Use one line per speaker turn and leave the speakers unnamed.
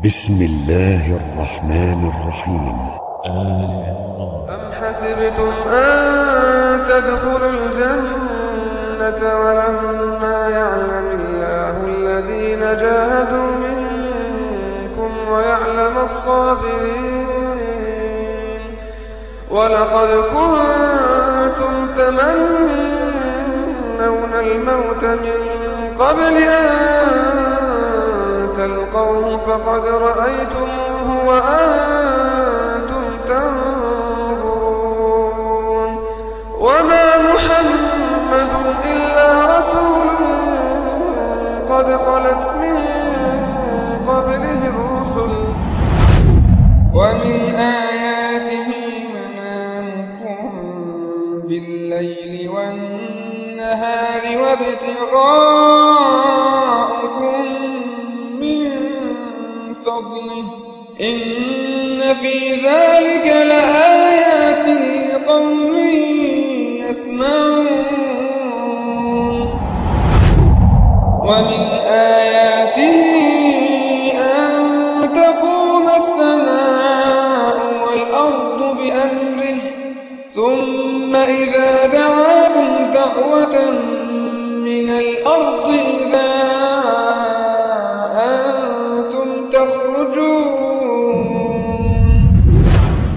بسم الله الرحمن الرحيم.
آل عمران
أم حسبتم أن تدخلوا الجنة ولما يعلم الله الذين جاهدوا منكم ويعلم الصابرين؟ ولقد كنتم تمنون الموت من قبل أن تلقوه فقد رأيتموه وأنتم تنظرون. وما محمد إلا رسول قد خلت من قبله الرسل. ومن آياته منامكم بالليل والنهار وابتغاءكم فضله إن في ذلك لآيات لقوم يسمعون. ومن آياته أن تقوم السماء والأرض بأمره ثم إذا دعاكم دعوة من الأرض